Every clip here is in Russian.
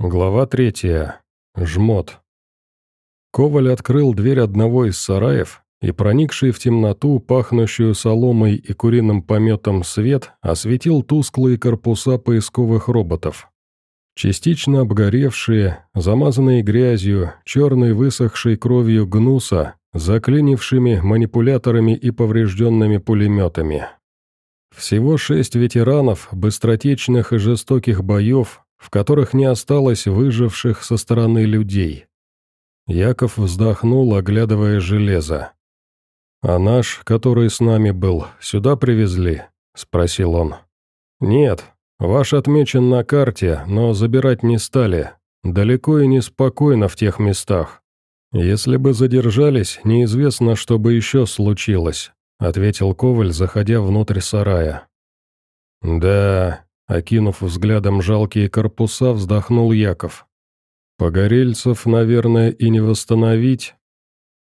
Глава третья. Жмот. Коваль открыл дверь одного из сараев, и проникший в темноту, пахнущую соломой и куриным пометом свет, осветил тусклые корпуса поисковых роботов. Частично обгоревшие, замазанные грязью, черной высохшей кровью гнуса, заклинившими манипуляторами и поврежденными пулеметами. Всего шесть ветеранов, быстротечных и жестоких боев, в которых не осталось выживших со стороны людей. Яков вздохнул, оглядывая железо. «А наш, который с нами был, сюда привезли?» – спросил он. «Нет, ваш отмечен на карте, но забирать не стали. Далеко и неспокойно в тех местах. Если бы задержались, неизвестно, что бы еще случилось», – ответил Коваль, заходя внутрь сарая. «Да, Окинув взглядом жалкие корпуса, вздохнул Яков. «Погорельцев, наверное, и не восстановить?»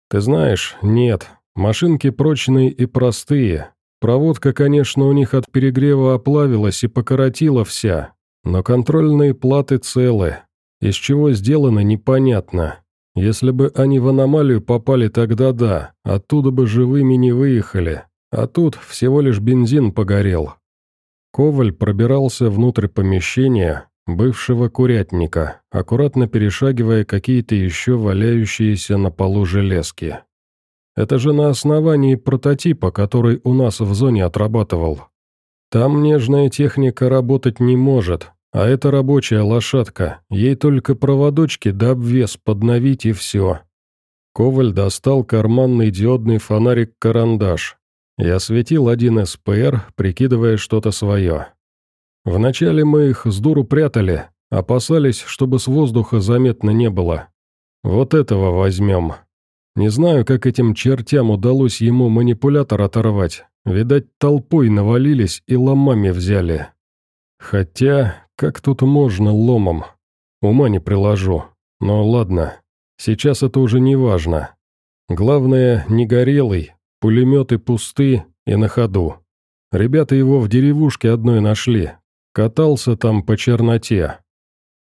«Ты знаешь, нет. Машинки прочные и простые. Проводка, конечно, у них от перегрева оплавилась и покоротила вся, но контрольные платы целы. Из чего сделано, непонятно. Если бы они в аномалию попали, тогда да, оттуда бы живыми не выехали. А тут всего лишь бензин погорел, Коваль пробирался внутрь помещения, бывшего курятника, аккуратно перешагивая какие-то еще валяющиеся на полу железки. Это же на основании прототипа, который у нас в зоне отрабатывал. Там нежная техника работать не может, а это рабочая лошадка, ей только проводочки да обвес подновить и все. Коваль достал карманный диодный фонарик-карандаш, я осветил один СПР, прикидывая что-то свое. Вначале мы их с дуру прятали, опасались, чтобы с воздуха заметно не было. Вот этого возьмем. Не знаю, как этим чертям удалось ему манипулятор оторвать. Видать, толпой навалились и ломами взяли. Хотя, как тут можно ломом? Ума не приложу. Но ладно, сейчас это уже не важно. Главное, не горелый, Пулеметы пусты и на ходу. Ребята его в деревушке одной нашли. Катался там по черноте.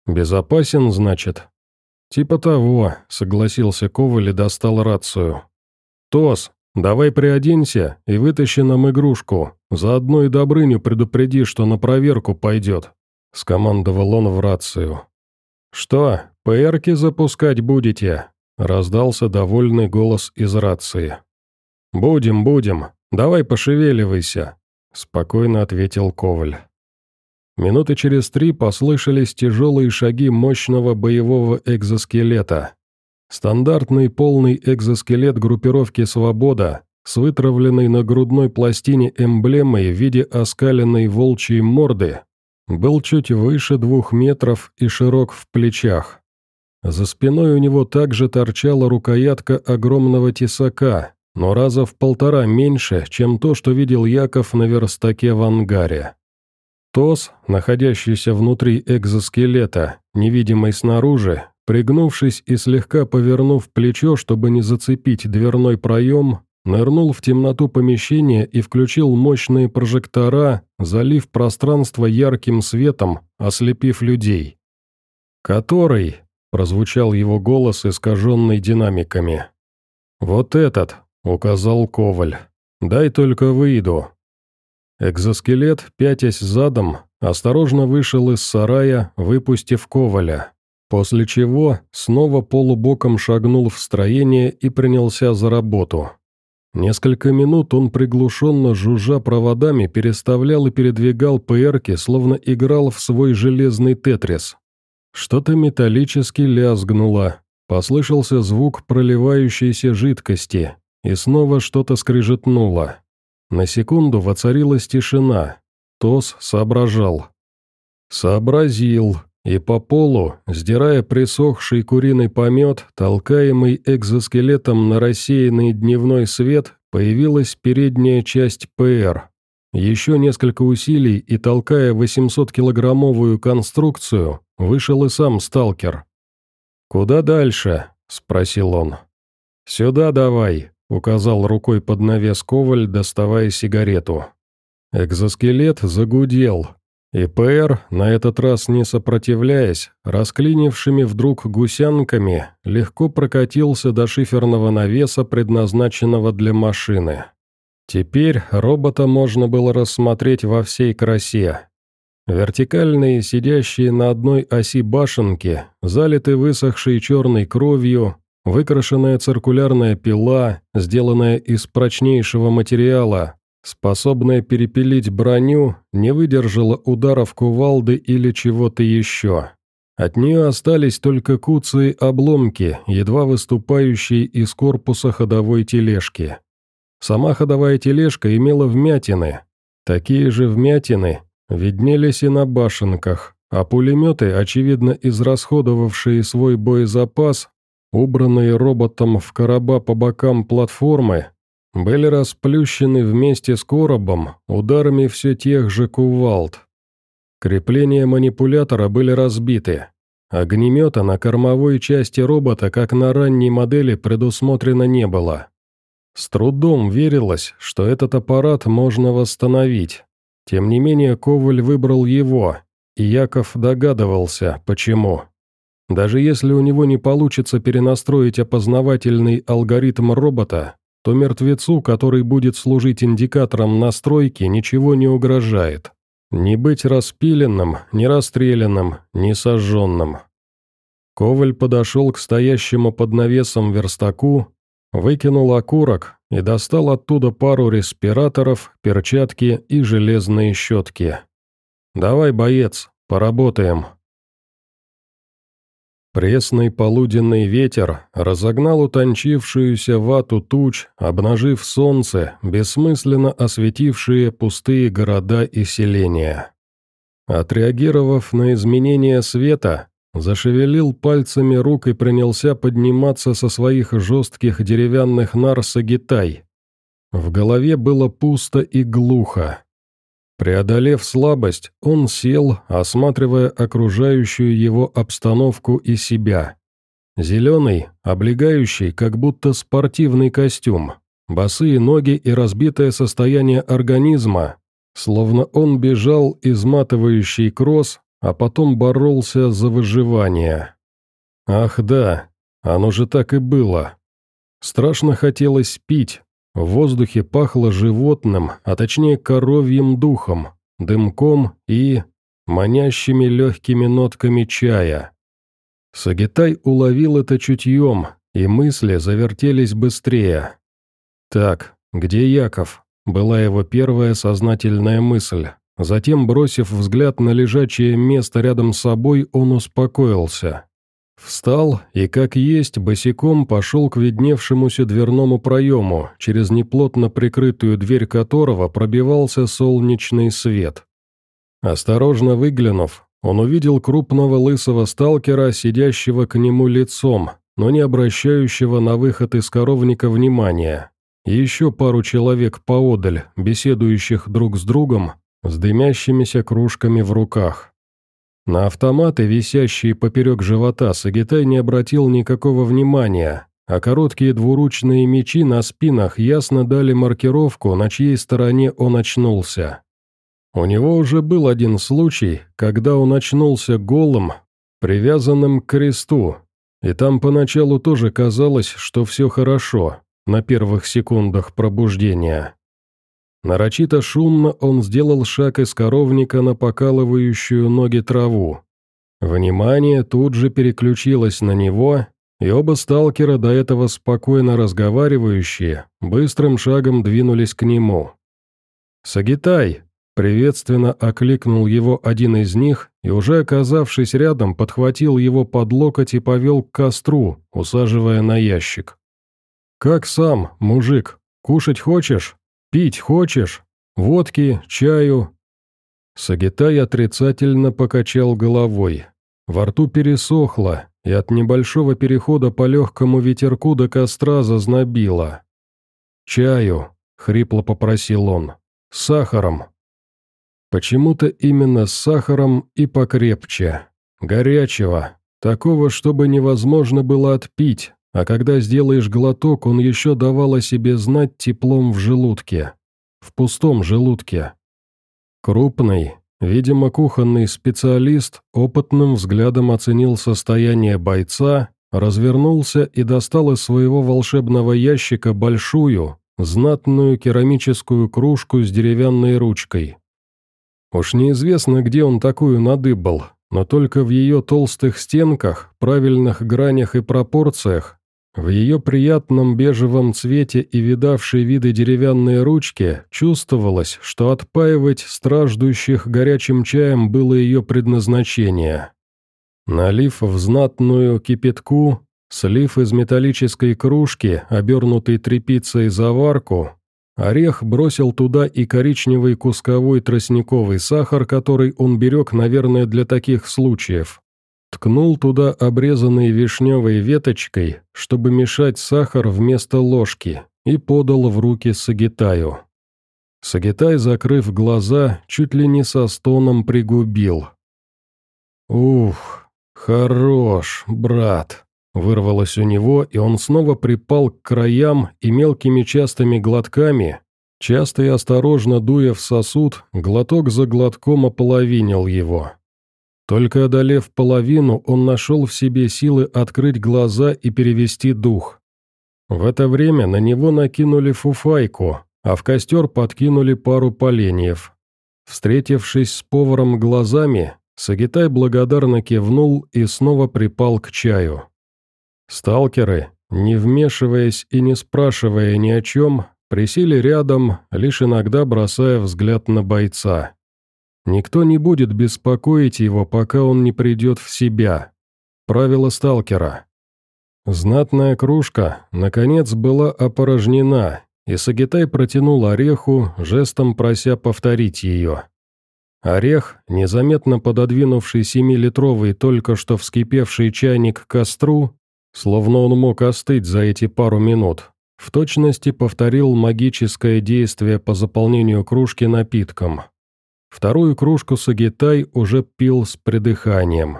Безопасен, значит? Типа того, согласился Коваль и достал рацию. Тос, давай приоденься и вытащи нам игрушку. Заодно и Добрыню предупреди, что на проверку пойдет. Скомандовал он в рацию. «Что, ПРки запускать будете?» Раздался довольный голос из рации. «Будем, будем. Давай пошевеливайся», — спокойно ответил Коваль. Минуты через три послышались тяжелые шаги мощного боевого экзоскелета. Стандартный полный экзоскелет группировки «Свобода» с вытравленной на грудной пластине эмблемой в виде оскаленной волчьей морды был чуть выше двух метров и широк в плечах. За спиной у него также торчала рукоятка огромного тесака, но раза в полтора меньше, чем то, что видел Яков на верстаке в ангаре. Тос, находящийся внутри экзоскелета, невидимый снаружи, пригнувшись и слегка повернув плечо, чтобы не зацепить дверной проем, нырнул в темноту помещения и включил мощные прожектора, залив пространство ярким светом, ослепив людей. «Который?» – прозвучал его голос, искаженный динамиками. «Вот этот», указал Коваль. «Дай только выйду». Экзоскелет, пятясь задом, осторожно вышел из сарая, выпустив Коваля, после чего снова полубоком шагнул в строение и принялся за работу. Несколько минут он приглушенно жужжа проводами переставлял и передвигал ПРки, словно играл в свой железный тетрис. Что-то металлически лязгнуло, послышался звук проливающейся жидкости, и снова что-то скрижетнуло. На секунду воцарилась тишина. Тос соображал. Сообразил, и по полу, сдирая присохший куриный помет, толкаемый экзоскелетом на рассеянный дневной свет, появилась передняя часть ПР. Еще несколько усилий и, толкая 800-килограммовую конструкцию, вышел и сам сталкер. «Куда дальше?» – спросил он. «Сюда давай», Указал рукой под навес Коваль, доставая сигарету. Экзоскелет загудел, ИПР, на этот раз не сопротивляясь, расклинившими вдруг гусянками, легко прокатился до шиферного навеса, предназначенного для машины. Теперь робота можно было рассмотреть во всей красе. Вертикальные, сидящие на одной оси башенки, залиты высохшей черной кровью, выкрашенная циркулярная пила, сделанная из прочнейшего материала, способная перепилить броню, не выдержала ударов кувалды или чего-то еще. От нее остались только куцые обломки, едва выступающие из корпуса ходовой тележки. Сама ходовая тележка имела вмятины. Такие же вмятины виднелись и на башенках, а пулеметы, очевидно израсходовавшие свой боезапас, убранные роботом в короба по бокам платформы, были расплющены вместе с коробом ударами все тех же кувалд. Крепления манипулятора были разбиты. Огнемета на кормовой части робота, как на ранней модели, предусмотрено не было. С трудом верилось, что этот аппарат можно восстановить. Тем не менее, Коваль выбрал его, и Яков догадывался, почему. Даже если у него не получится перенастроить опознавательный алгоритм робота, то мертвецу, который будет служить индикатором настройки, ничего не угрожает. Не быть распиленным, не расстрелянным, не сожженным. Коваль подошел к стоящему под навесом верстаку Выкинул окурок и достал оттуда пару респираторов, перчатки и железные щетки. «Давай, боец, поработаем». Пресный полуденный ветер разогнал утончившуюся вату туч, обнажив солнце, бессмысленно осветившие пустые города и селения. Отреагировав на изменение света, Зашевелил пальцами рук и принялся подниматься со своих жестких деревянных нар Сагитай. В голове было пусто и глухо. Преодолев слабость, он сел, осматривая окружающую его обстановку и себя. Зеленый, облегающий, как будто спортивный костюм, босые ноги и разбитое состояние организма, словно он бежал изматывающий кросс, а потом боролся за выживание. Ах да, оно же так и было. Страшно хотелось пить, в воздухе пахло животным, а точнее коровьим духом, дымком и манящими легкими нотками чая. Сагитай уловил это чутьем, и мысли завертелись быстрее. «Так, где Яков?» – была его первая сознательная мысль. Затем, бросив взгляд на лежачее место рядом с собой, он успокоился. Встал и, как есть, босиком пошел к видневшемуся дверному проему, через неплотно прикрытую дверь которого пробивался солнечный свет. Осторожно выглянув, он увидел крупного лысого сталкера, сидящего к нему лицом, но не обращающего на выход из коровника внимания. Еще пару человек поодаль, беседующих друг с другом, с дымящимися кружками в руках. На автоматы, висящие поперек живота, Сагитай не обратил никакого внимания, а короткие двуручные мечи на спинах ясно дали маркировку, на чьей стороне он очнулся. У него уже был один случай, когда он очнулся голым, привязанным к кресту, и там поначалу тоже казалось, что все хорошо, на первых секундах пробуждения. Нарочито шумно он сделал шаг из коровника на покалывающую ноги траву. Внимание тут же переключилось на него, и оба сталкера, до этого спокойно разговаривающие, быстрым шагом двинулись к нему. «Сагитай!» — приветственно окликнул его один из них и, уже оказавшись рядом, подхватил его под локоть и повел к костру, усаживая на ящик. «Как сам, мужик? Кушать хочешь?» «Пить хочешь? Водки, чаю?» Сагитай отрицательно покачал головой. Во рту пересохло, и от небольшого перехода по легкому ветерку до костра зазнобило. «Чаю», — хрипло попросил он, — «с сахаром». Почему-то именно с сахаром и покрепче. Горячего, такого, чтобы невозможно было отпить, а когда сделаешь глоток, он еще давал о себе знать теплом в желудке. В пустом желудке. Крупный, Видимо, кухонный специалист опытным взглядом оценил состояние бойца, развернулся и достал из своего волшебного ящика большую, знатную керамическую кружку с деревянной ручкой. Уж неизвестно, где он такую надыбал, но только в ее толстых стенках, правильных гранях и пропорциях, в ее приятном бежевом цвете и видавшей виды деревянные ручки чувствовалось, что отпаивать страждущих горячим чаем было ее предназначение. Налив в знатную кипятку, слив из металлической кружки, обернутой тряпицей заварку, Орех бросил туда и коричневый кусковой тростниковый сахар, который он берег, наверное, для таких случаев. Ткнул туда обрезанной вишневой веточкой, чтобы мешать сахар вместо ложки, и подал в руки Сагитаю. Сагитай, закрыв глаза, чуть ли не со стоном пригубил. «Ух, хорош, брат!» Вырвалось у него, и он снова припал к краям и мелкими частыми глотками, часто и осторожно дуя в сосуд, глоток за глотком ополовинил его. Только одолев половину, он нашел в себе силы открыть глаза и перевести дух. В это время на него накинули фуфайку, а в костер подкинули пару поленьев. Встретившись с поваром глазами, Сагитай благодарно кивнул и снова припал к чаю. Сталкеры, не вмешиваясь и не спрашивая ни о чем, присели рядом, лишь иногда бросая взгляд на бойца. Никто не будет беспокоить его, пока он не придет в себя. Правило сталкера. Знатная кружка, наконец, была опорожнена, и Сагитай протянул ореху, жестом прося повторить ее. Орех, незаметно пододвинувший семилитровый только что вскипевший чайник к костру, Словно он мог остыть за эти пару минут. В точности повторил магическое действие по заполнению кружки напитком. Вторую кружку Сагитай уже пил с придыханием.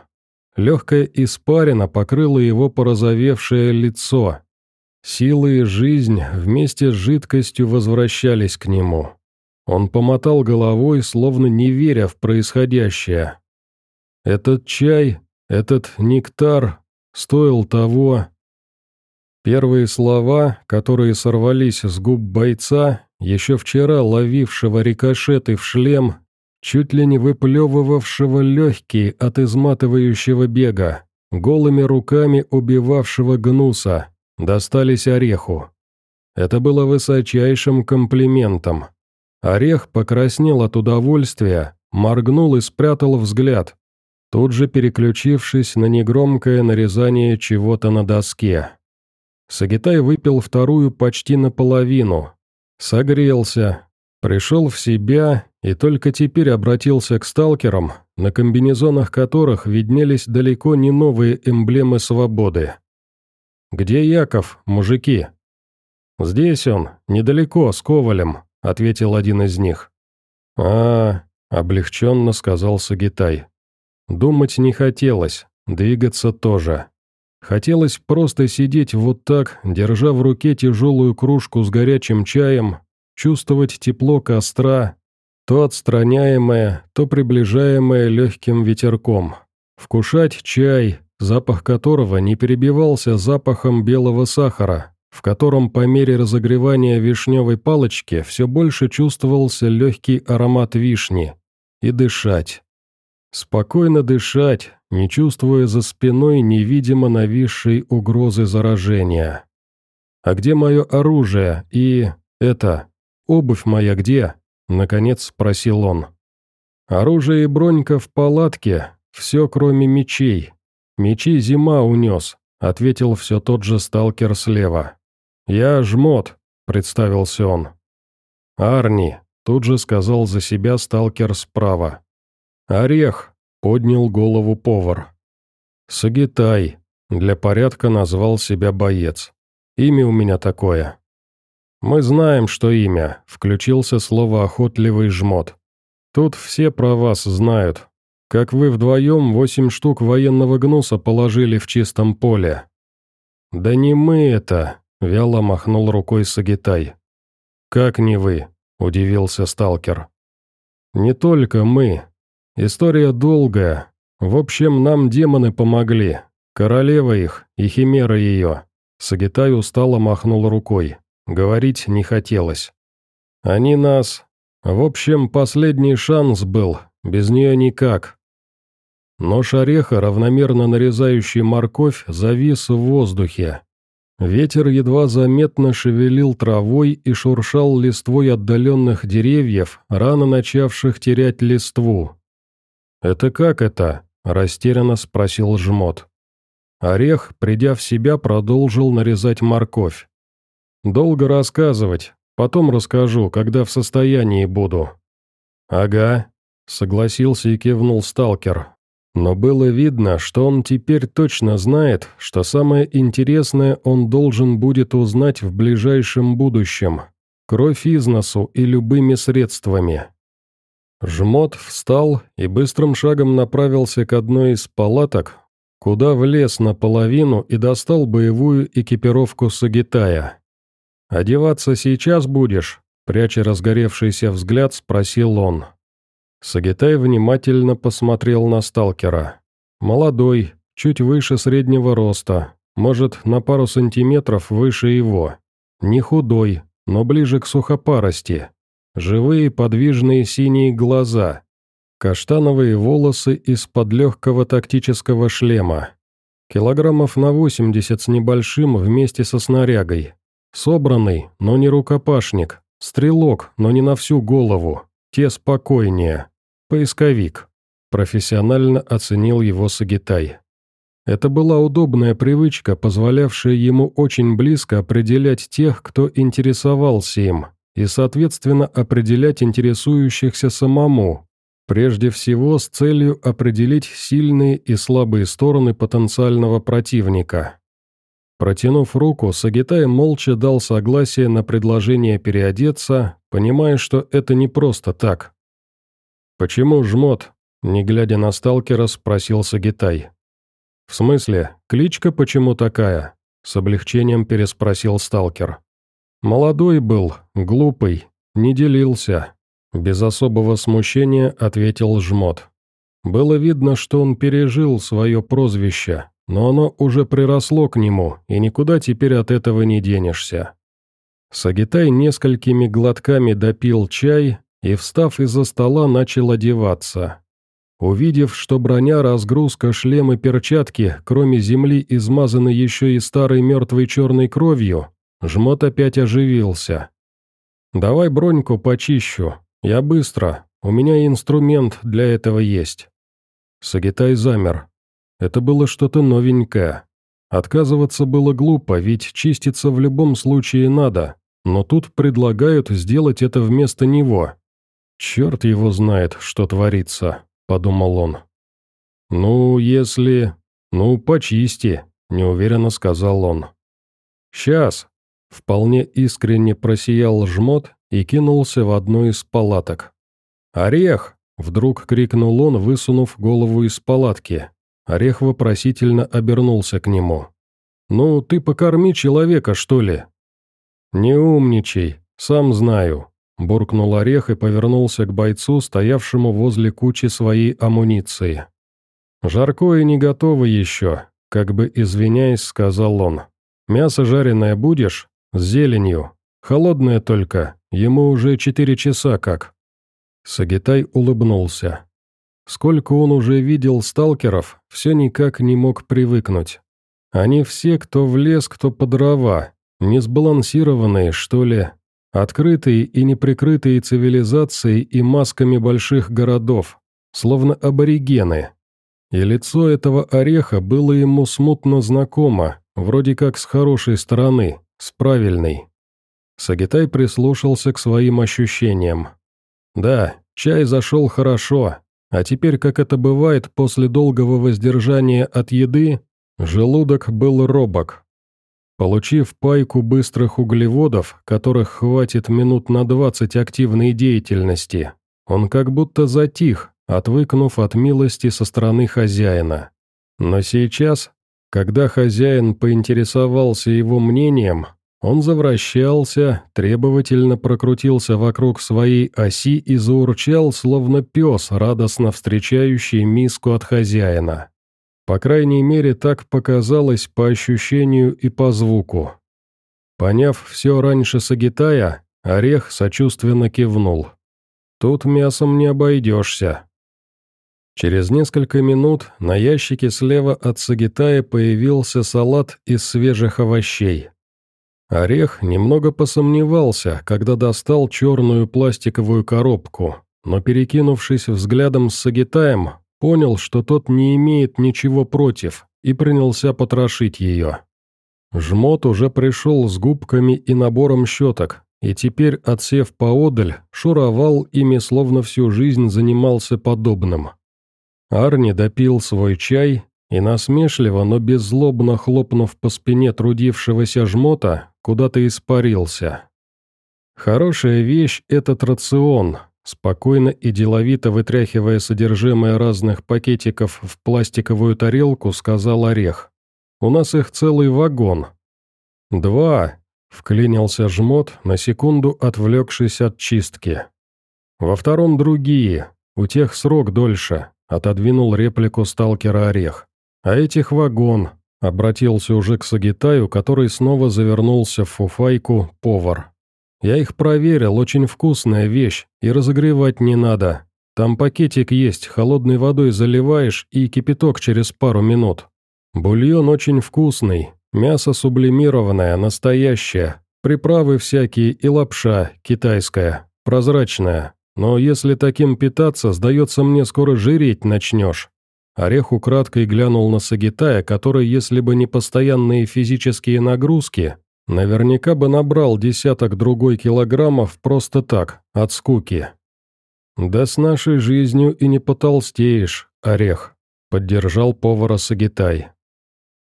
Легкая испарина покрыла его порозовевшее лицо. Силы и жизнь вместе с жидкостью возвращались к нему. Он помотал головой, словно не веря в происходящее. Этот чай, этот нектар, стоил того... Первые слова, которые сорвались с губ бойца, еще вчера ловившего рикошеты в шлем, чуть ли не выплевывавшего легкие от изматывающего бега, голыми руками убивавшего гнуса, достались ореху. Это было высочайшим комплиментом. Орех покраснел от удовольствия, моргнул и спрятал взгляд, тут же переключившись на негромкое нарезание чего-то на доске. Сагитай выпил вторую почти наполовину, согрелся, пришел в себя и только теперь обратился к сталкерам, на комбинезонах которых виднелись далеко не новые эмблемы свободы. «Где Яков, мужики?» «Здесь он, недалеко, с Ковалем», — ответил один из них. «А, — облегченно сказал Сагитай. Думать не хотелось, двигаться тоже. Хотелось просто сидеть вот так, держа в руке тяжелую кружку с горячим чаем, чувствовать тепло костра, то отстраняемое, то приближаемое легким ветерком, вкушать чай, запах которого не перебивался запахом белого сахара, в котором по мере разогревания вишневой палочки все больше чувствовался легкий аромат вишни, и дышать. Спокойно дышать, не чувствуя за спиной невидимо нависшей угрозы заражения. «А где мое оружие и... это... обувь моя где?» — наконец спросил он. «Оружие и бронька в палатке, все кроме мечей. Мечи зима унес», — ответил все тот же сталкер слева. «Я жмот», — представился он. «Арни», — тут же сказал за себя сталкер справа. «Орех», — поднял голову повар. «Сагитай», — для порядка назвал себя боец. «Имя у меня такое». «Мы знаем, что имя», — включился слово «охотливый жмот». «Тут все про вас знают. Как вы вдвоем восемь штук военного гнуса положили в чистом поле». «Да не мы это», — вяло махнул рукой Сагитай. «Как не вы?» — удивился сталкер. «Не только мы. История долгая. В общем, нам демоны помогли. Королева их и химера ее». Сагитай устало махнул рукой. Говорить не хотелось. «Они нас... В общем, последний шанс был, без нее никак». Нож ореха, равномерно нарезающий морковь, завис в воздухе. Ветер едва заметно шевелил травой и шуршал листвой отдаленных деревьев, рано начавших терять листву. «Это как это?» – растерянно спросил жмот. Орех, придя в себя, продолжил нарезать морковь. «Долго рассказывать, потом расскажу, когда в состоянии буду». «Ага», — согласился и кивнул сталкер. Но было видно, что он теперь точно знает, что самое интересное он должен будет узнать в ближайшем будущем. Кровь из носу и любыми средствами. Жмот встал и быстрым шагом направился к одной из палаток, куда влез наполовину и достал боевую экипировку Сагитая. «Одеваться сейчас будешь?» Пряча разгоревшийся взгляд, спросил он. Сагитай внимательно посмотрел на сталкера. Молодой, чуть выше среднего роста, может, на пару сантиметров выше его. Не худой, но ближе к сухопарости. Живые подвижные синие глаза, Каштановые волосы из-под легкого тактического шлема. Килограммов на 80 с небольшим вместе со снарягой. Собранный, но не рукопашник. Стрелок, но не на всю голову. Те спокойнее. Поисковик. Профессионально оценил его Сагитай. Это была удобная привычка, позволявшая ему очень близко определять тех, кто интересовался им, и, соответственно, определять интересующихся самому, Прежде всего с целью определить сильные и слабые стороны потенциального противника. Протянув руку, Сагитай молча дал согласие на предложение переодеться, понимая, что это не просто так. «Почему жмот?» – не глядя на сталкера, спросил Сагитай. «В смысле, кличка почему такая?» – с облегчением переспросил сталкер. «Молодой был, глупый, не делился, без особого смущения ответил жмот. Было видно, что он пережил свое прозвище, но оно уже приросло к нему, и никуда теперь от этого не денешься. Сагитай несколькими глотками допил чай и, встав из-за стола, начал одеваться. Увидев, что броня, разгрузка, шлем и перчатки, кроме земли, измазаны еще и старой мертвой черной кровью, жмот опять оживился. «Давай броньку почищу», «Я быстро. У меня инструмент для этого есть». Сагитай замер. Это было что-то новенькое. Отказываться было глупо, ведь чиститься в любом случае надо, но тут предлагают сделать это вместо него. «Черт его знает, что творится», — подумал он. «Ну, если... Ну, почисти», — неуверенно сказал он. «Сейчас», — вполне искренне просиял жмот и кинулся в одну из палаток. «Орех!» — вдруг крикнул он, высунув голову из палатки. Орех вопросительно обернулся к нему. «Ну, ты покорми человека, что ли?» «Не умничай, сам знаю», — буркнул Орех и повернулся к бойцу, стоявшему возле кучи своей амуниции. «Жаркое не готово еще», — как бы извиняясь, сказал он. «Мясо жареное будешь? С зеленью. Холодное только, Ему уже четыре часа как». Сагитай улыбнулся. Сколько он уже видел сталкеров, все никак не мог привыкнуть. Они все, кто в лес, кто по дрова, несбалансированные, что ли, открытые и неприкрытые цивилизацией и масками больших городов, словно аборигены. И лицо этого ореха было ему смутно знакомо, вроде как с хорошей стороны, с правильной. Сагитай прислушался к своим ощущениям. Да, чай зашел хорошо, а теперь, как это бывает после долгого воздержания от еды, желудок был робок. Получив пайку быстрых углеводов, которых хватит минут на 20 активной деятельности, он как будто затих, отвыкнув от милости со стороны хозяина. Но сейчас, когда хозяин поинтересовался его мнением, Он завращался, требовательно прокрутился вокруг своей оси и заурчал, словно пес, радостно встречающий миску от хозяина. По крайней мере, так показалось по ощущению и по звуку. Поняв все раньше Сагитая, Орех сочувственно кивнул. «Тут мясом не обойдешься». Через несколько минут на ящике слева от Сагитая появился салат из свежих овощей. Орех немного посомневался, когда достал черную пластиковую коробку, но перекинувшись взглядом с Сагитаем, понял, что тот не имеет ничего против, и принялся потрошить ее. Жмот уже пришел с губками и набором щеток, и теперь, отсев поодаль, шуровал ими, словно всю жизнь занимался подобным. Арни допил свой чай и насмешливо, но беззлобно хлопнув по спине трудившегося жмота, куда-то испарился. Хорошая вещь – этот рацион, Спокойно и деловито вытряхивая содержимое разных пакетиков в пластиковую тарелку, сказал Орех. «У нас их целый вагон». «Два», — вклинился жмот, на секунду отвлекшись от чистки. «Во втором другие, у тех срок дольше», — отодвинул реплику сталкера Орех. «А этих вагон», — обратился уже к Сагитаю, который снова завернулся в фуфайку повар. Я их проверил, очень вкусная вещь, и разогревать не надо. Там пакетик есть, холодной водой заливаешь и кипяток через пару минут. Бульон очень вкусный, мясо сублимированное, настоящее, приправы всякие и лапша, китайская, прозрачная. Но если таким питаться, сдается мне, скоро жиреть начнешь. Орех украдкой глянул на Сагитая, который, если бы не постоянные физические нагрузки, Наверняка бы набрал десяток другой килограммов просто так, от скуки. «Да с нашей жизнью и не потолстеешь, орех», — поддержал повара Сагитай.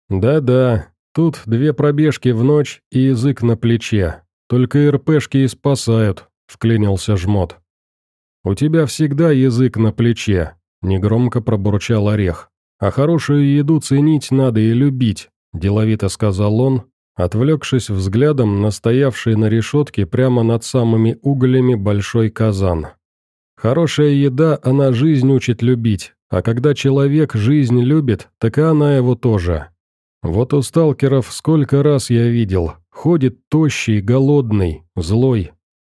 «Да-да, тут две пробежки в ночь и язык на плече. Только РПшки и спасают», — вклинился жмот. «У тебя всегда язык на плече», — негромко пробурчал орех. «А хорошую еду ценить надо и любить», — деловито сказал он, отвлекшись взглядом на стоявший на решетке прямо над самыми углями большой казан. Хорошая еда, она жизнь учит любить, а когда человек жизнь любит, так и она его тоже. Вот у сталкеров сколько раз я видел, ходит тощий, голодный, злой.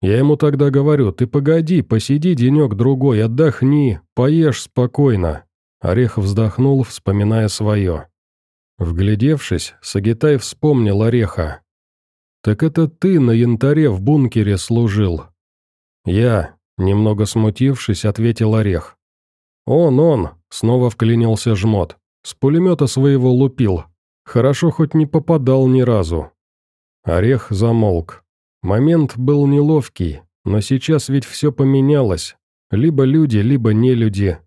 Я ему тогда говорю, ты погоди, посиди денек-другой, отдохни, поешь спокойно. Орех вздохнул, вспоминая свое. Вглядевшись, Сагитай вспомнил Ореха. «Так это ты на янтаре в бункере служил?» «Я», немного смутившись, ответил Орех. «Он, он», снова вклинился жмот. «С пулемета своего лупил. Хорошо хоть не попадал ни разу». Орех замолк. Момент был неловкий, но сейчас ведь все поменялось. Либо люди, либо не люди,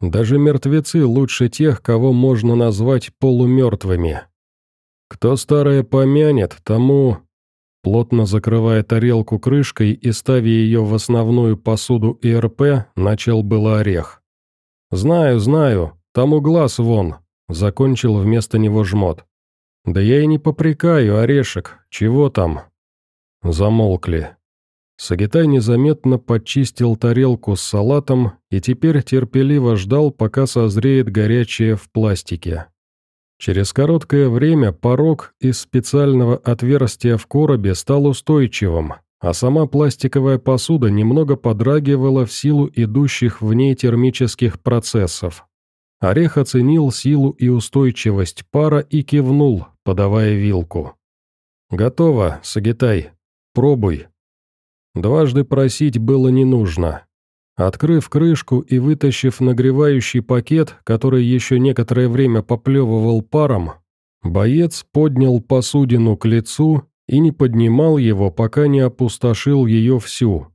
даже мертвецы лучше тех, кого можно назвать полумертвыми. Кто старое помянет, тому... Плотно закрывая тарелку крышкой и ставя ее в основную посуду ИРП, начал было орех. «Знаю, знаю, тому глаз вон», — закончил вместо него жмот. «Да я и не попрекаю, орешек, чего там?» Замолкли. Сагитай незаметно подчистил тарелку с салатом и теперь терпеливо ждал, пока созреет горячее в пластике. Через короткое время порог из специального отверстия в коробе стал устойчивым, а сама пластиковая посуда немного подрагивала в силу идущих в ней термических процессов. Орех оценил силу и устойчивость пара и кивнул, подавая вилку. «Готово, Сагитай. Пробуй», Дважды просить было не нужно. Открыв крышку и вытащив нагревающий пакет, который еще некоторое время поплевывал паром, боец поднял посудину к лицу и не поднимал его, пока не опустошил ее всю.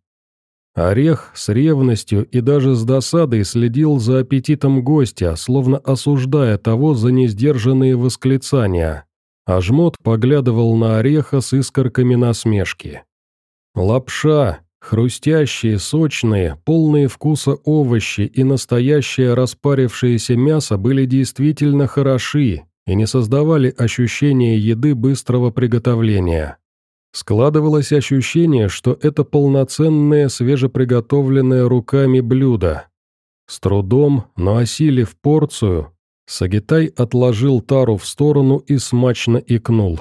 Орех с ревностью и даже с досадой следил за аппетитом гостя, словно осуждая того за несдержанные восклицания, а жмот поглядывал на ореха с искорками насмешки. Лапша, хрустящие, сочные, полные вкуса овощи и настоящее распарившееся мясо были действительно хороши и не создавали ощущения еды быстрого приготовления. Складывалось ощущение, что это полноценное, свежеприготовленное руками блюдо. С трудом, но осилив порцию, Сагитай отложил тару в сторону и смачно икнул.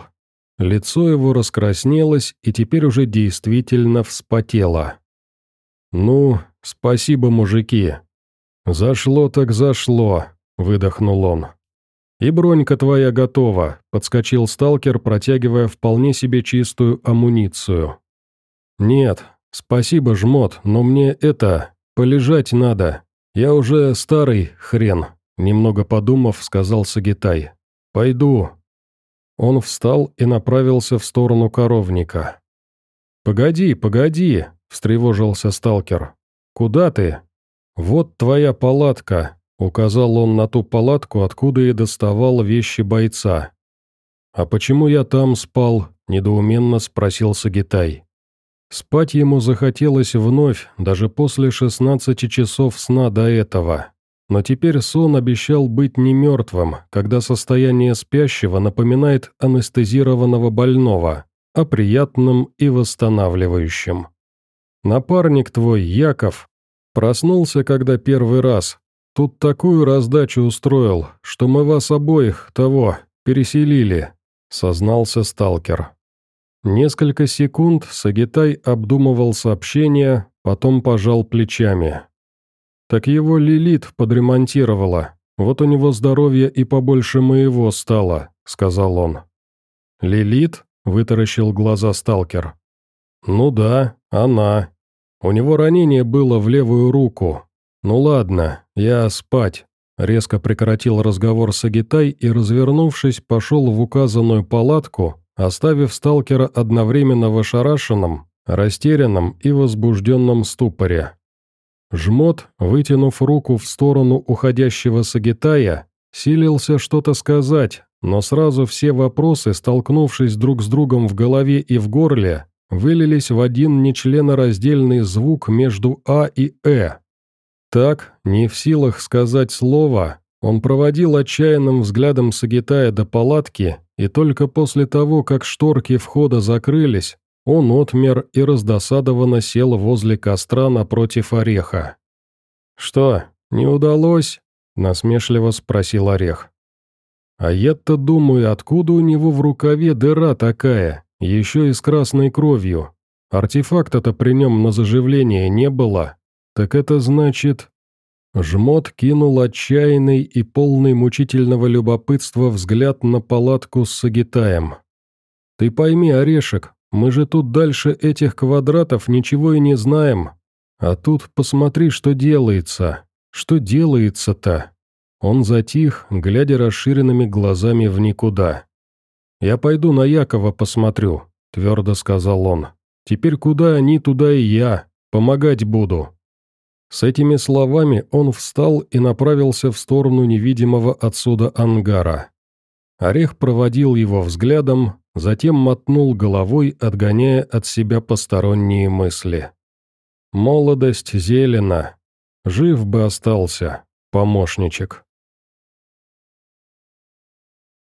Лицо его раскраснелось и теперь уже действительно вспотело. «Ну, спасибо, мужики. Зашло так зашло», — выдохнул он. «И бронька твоя готова», — подскочил сталкер, протягивая вполне себе чистую амуницию. «Нет, спасибо, жмот, но мне это, полежать надо. Я уже старый хрен», — немного подумав, сказал Сагитай. «Пойду». Он встал и направился в сторону коровника. «Погоди, погоди», — встревожился сталкер. «Куда ты?» «Вот твоя палатка», Указал он на ту палатку, откуда и доставал вещи бойца. «А почему я там спал?» – недоуменно спросил Сагитай. Спать ему захотелось вновь, даже после 16 часов сна до этого. Но теперь сон обещал быть не мертвым, когда состояние спящего напоминает анестезированного больного, а приятным и восстанавливающим. Напарник твой, Яков, проснулся, когда первый раз, Тут такую раздачу устроил, что мы вас обоих, того, переселили», — сознался сталкер. Несколько секунд Сагитай обдумывал сообщение, потом пожал плечами. «Так его Лилит подремонтировала, вот у него здоровье и побольше моего стало», — сказал он. «Лилит?» — вытаращил глаза сталкер. «Ну да, она. У него ранение было в левую руку, «Ну ладно, я спать», — резко прекратил разговор с Агитай и, развернувшись, пошел в указанную палатку, оставив сталкера одновременно в ошарашенном, растерянном и возбужденном ступоре. Жмот, вытянув руку в сторону уходящего Сагитая, силился что-то сказать, но сразу все вопросы, столкнувшись друг с другом в голове и в горле, вылились в один нечленораздельный звук между «а» и «э». Так, не в силах сказать слова, он проводил отчаянным взглядом Сагитая до палатки, и только после того, как шторки входа закрылись, он отмер и раздосадованно сел возле костра напротив ореха. «Что, не удалось?» – насмешливо спросил орех. «А я-то думаю, откуда у него в рукаве дыра такая, еще и с красной кровью. Артефакта-то при нем на заживление не было». «Так это значит...» Жмот кинул отчаянный и полный мучительного любопытства взгляд на палатку с Сагитаем. «Ты пойми, Орешек, мы же тут дальше этих квадратов ничего и не знаем. А тут посмотри, что делается. Что делается-то?» Он затих, глядя расширенными глазами в никуда. «Я пойду на Якова посмотрю», — твердо сказал он. «Теперь куда они, туда и я. Помогать буду». С этими словами он встал и направился в сторону невидимого отсюда ангара. Орех проводил его взглядом, затем мотнул головой, отгоняя от себя посторонние мысли. «Молодость зелена. Жив бы остался, помощничек».